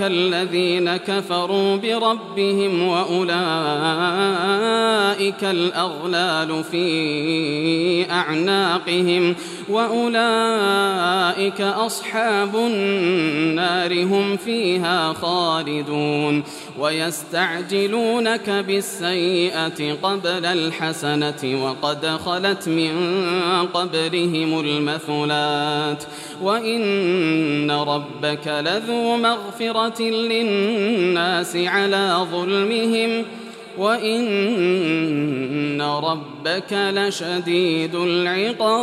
الذين كفروا بربهم وأولئك الأغلال في أعناقهم وأولئك أصحاب النار هم فيها خالدون ويستعجلونك بالسيئة قبل الحسنة وقد خلت من قبلهم المثلات وإن ربك لذو مغفرة للناس على ظلمهم وإن ربك لشديد العقاب